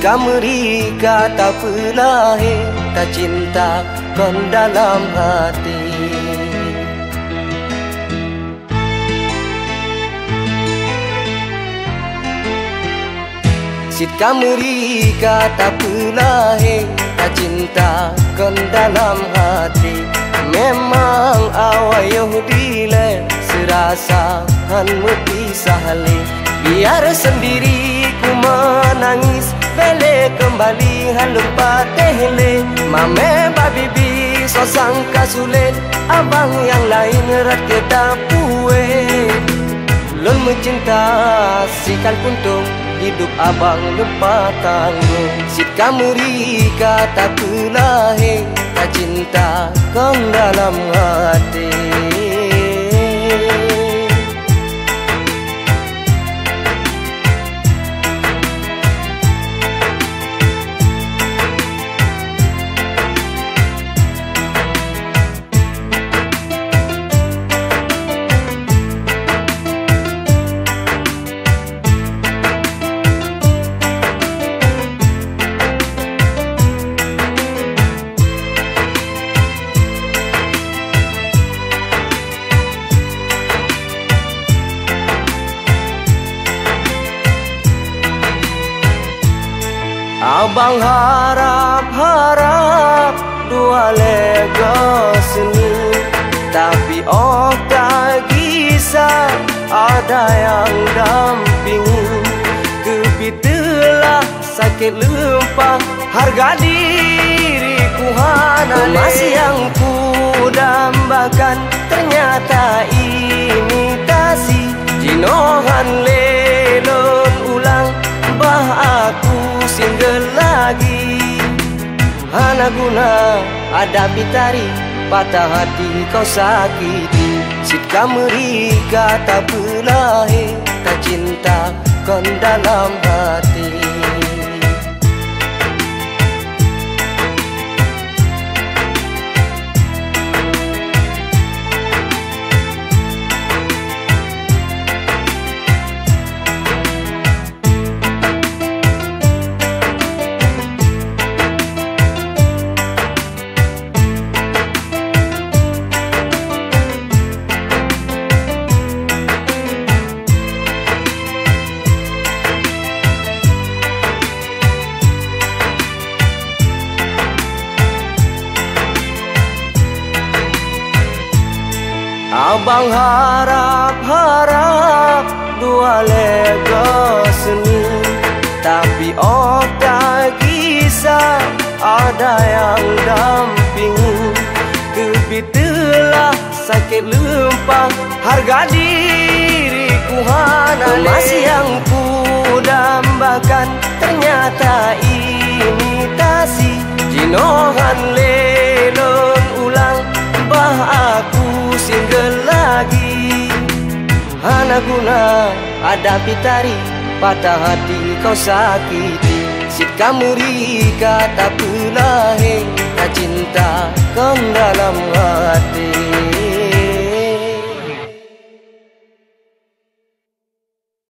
Kameri kata pelahe Tak cinta kon dalam hati. Sit kameri kata pelahe Tak cinta kon dalam hati. Memang awal Yahudi le Serasa han pisah le. Biar sendiri ku menangis Bele kembali han lupa tehle Mame babibi so sangka sulit Abang yang lain rat kita puwe Lun mencinta sikal puntung hidup abang lupa tanggung. Sit kamuri kata pulahe Tak cinta kau dalam hati Abang harap-harap dua lega seni. Tapi oh tak kisah ada yang dampingi. Kepitelah sakit lupa harga diriku hana Masih yang ku dambakan guna. Ada pitari Patah hati kau sakiti. Sit kameri kata pulahe Tak cinta kon dalam hati Abang harap-harap dua lega seni. Tapi oh tak kisah ada yang dampingi. Kepitelah sakit lupa harga diriku hana Masih yang ku dambakan ternyata imitasi Jinohan Hana guna ada pitari Patah hati kau sakiti. Sit kamuri kata pulahe Tak cinta kau dalam hati